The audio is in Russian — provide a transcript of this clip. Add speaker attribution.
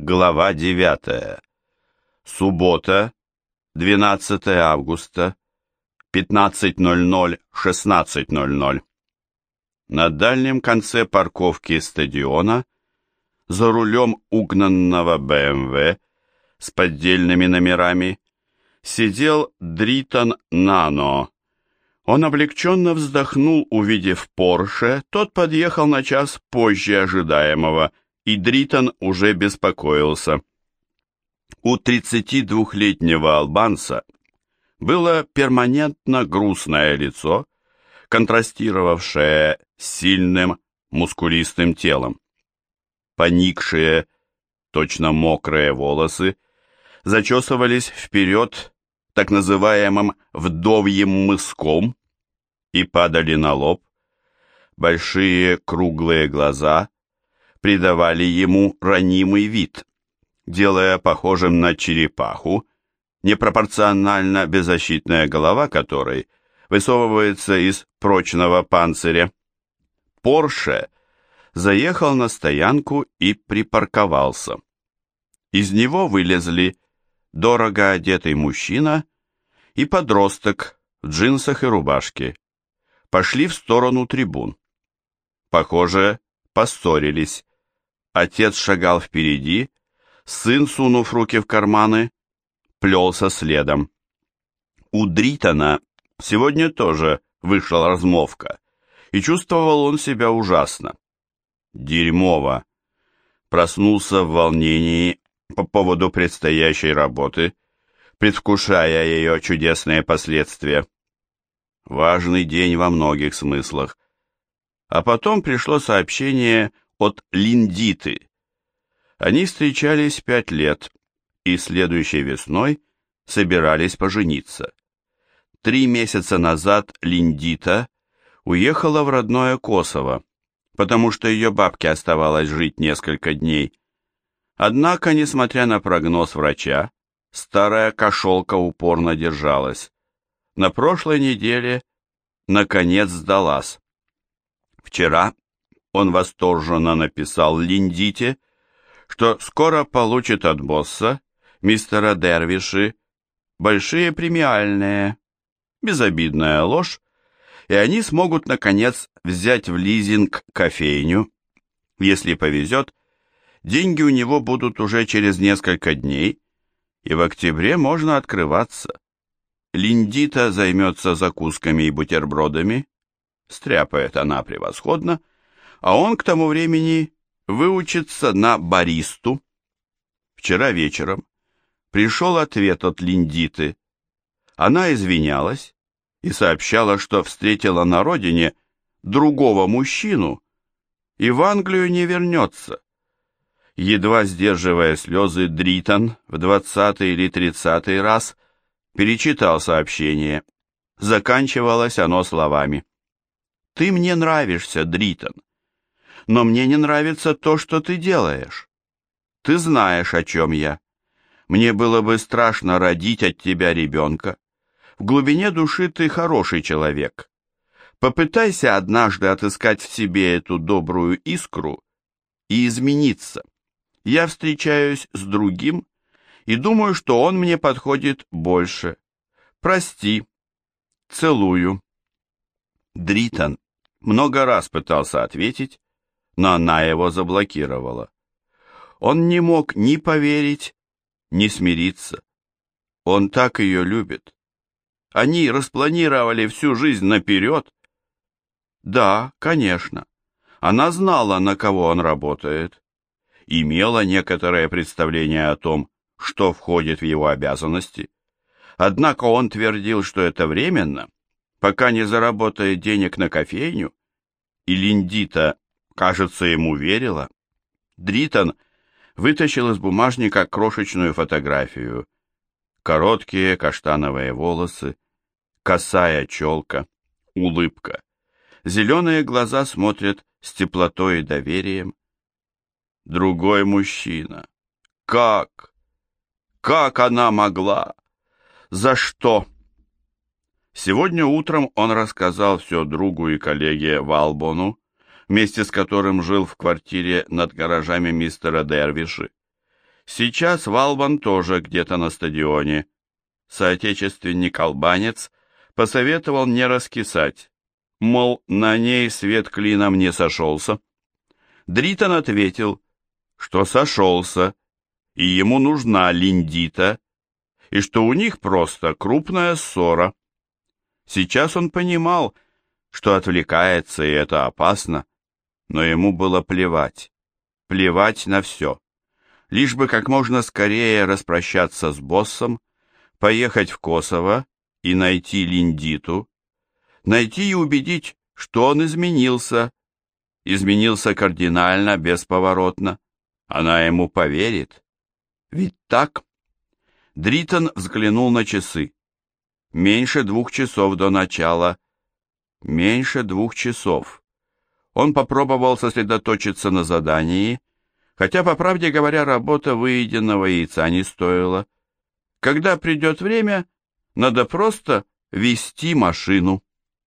Speaker 1: Глава 9. Суббота, 12 августа, 15.00-16.00. На дальнем конце парковки стадиона, за рулем угнанного БМВ с поддельными номерами, сидел Дритон Нано. Он облегченно вздохнул, увидев Порше, тот подъехал на час позже ожидаемого – и Дритон уже беспокоился. У 32-летнего албанца было перманентно грустное лицо, контрастировавшее с сильным мускулистым телом. Поникшие, точно мокрые волосы зачесывались вперед так называемым вдовьим мыском и падали на лоб. Большие круглые глаза придавали ему ранимый вид, делая похожим на черепаху, непропорционально беззащитная голова которой высовывается из прочного панциря. Порше заехал на стоянку и припарковался. Из него вылезли дорого одетый мужчина и подросток в джинсах и рубашке. Пошли в сторону трибун. Похоже, поссорились. Отец шагал впереди, сын, сунув руки в карманы, плелся следом. У Дритона сегодня тоже вышла размовка, и чувствовал он себя ужасно. Дерьмово. Проснулся в волнении по поводу предстоящей работы, предвкушая ее чудесные последствия. Важный день во многих смыслах. А потом пришло сообщение от Линдиты. Они встречались пять лет и следующей весной собирались пожениться. Три месяца назад Линдита уехала в родное Косово, потому что ее бабке оставалось жить несколько дней. Однако, несмотря на прогноз врача, старая кошелка упорно держалась. На прошлой неделе, наконец, сдалась. Вчера он восторженно написал Линдите, что скоро получит от босса, мистера Дервиши, большие премиальные, безобидная ложь, и они смогут, наконец, взять в лизинг кофейню. Если повезет, деньги у него будут уже через несколько дней, и в октябре можно открываться. Линдита займется закусками и бутербродами, стряпает она превосходно, а он к тому времени выучится на баристу. Вчера вечером пришел ответ от Линдиты. Она извинялась и сообщала, что встретила на родине другого мужчину и в Англию не вернется. Едва сдерживая слезы, Дритон в двадцатый или тридцатый раз перечитал сообщение. Заканчивалось оно словами. «Ты мне нравишься, Дритон но мне не нравится то, что ты делаешь. Ты знаешь, о чем я. Мне было бы страшно родить от тебя ребенка. В глубине души ты хороший человек. Попытайся однажды отыскать в себе эту добрую искру и измениться. Я встречаюсь с другим и думаю, что он мне подходит больше. Прости. Целую. Дритон много раз пытался ответить, но она его заблокировала. Он не мог ни поверить, ни смириться. Он так ее любит. Они распланировали всю жизнь наперед. Да, конечно. Она знала, на кого он работает. Имела некоторое представление о том, что входит в его обязанности. Однако он твердил, что это временно, пока не заработает денег на кофейню, и Линдита Кажется, ему верила. Дритон вытащил из бумажника крошечную фотографию. Короткие каштановые волосы, косая челка, улыбка. Зеленые глаза смотрят с теплотой и доверием. Другой мужчина. Как? Как она могла? За что? Сегодня утром он рассказал все другу и коллеге вместе с которым жил в квартире над гаражами мистера Дервиши. Сейчас Валбан тоже где-то на стадионе. Соотечественник-албанец посоветовал не раскисать, мол, на ней свет клином не сошелся. Дритон ответил, что сошелся, и ему нужна Линдита, и что у них просто крупная ссора. Сейчас он понимал, что отвлекается, и это опасно, но ему было плевать, плевать на все. Лишь бы как можно скорее распрощаться с боссом, поехать в Косово и найти Линдиту, найти и убедить, что он изменился, изменился кардинально, бесповоротно. Она ему поверит. Ведь так? Дритон взглянул на часы. Меньше двух часов до начала. Меньше двух часов. Он попробовал сосредоточиться на задании, хотя, по правде говоря, работа выеденного яйца не стоила. Когда придет время, надо просто вести машину.